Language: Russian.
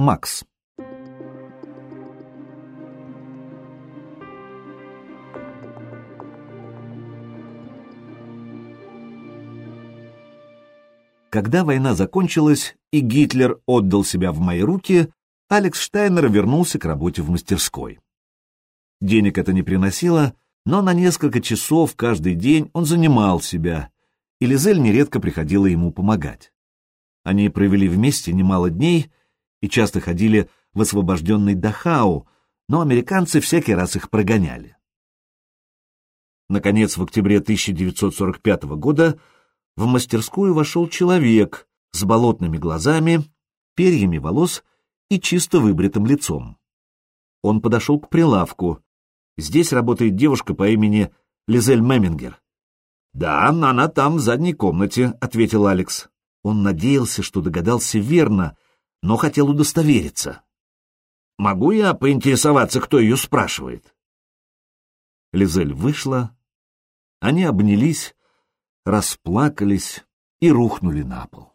Макс. Когда война закончилась и Гитлер отдал себя в мои руки, Алекс Штайнер вернулся к работе в мастерской. Денег это не приносило, но на несколько часов каждый день он занимал себя, и Лизель нередко приходила ему помогать. Они провели вместе немало дней и часто ходили в освобожденный Дахау, но американцы всякий раз их прогоняли. Наконец, в октябре 1945 года в мастерскую вошел человек с болотными глазами, перьями волос и чисто выбритым лицом. Он подошел к прилавку. Здесь работает девушка по имени Лизель Мемингер. «Да, она там, в задней комнате», — ответил Алекс. Он надеялся, что догадался верно, но хотел удостовериться. «Могу я поинтересоваться, кто ее спрашивает?» Лизель вышла. Они обнялись, расплакались и рухнули на пол.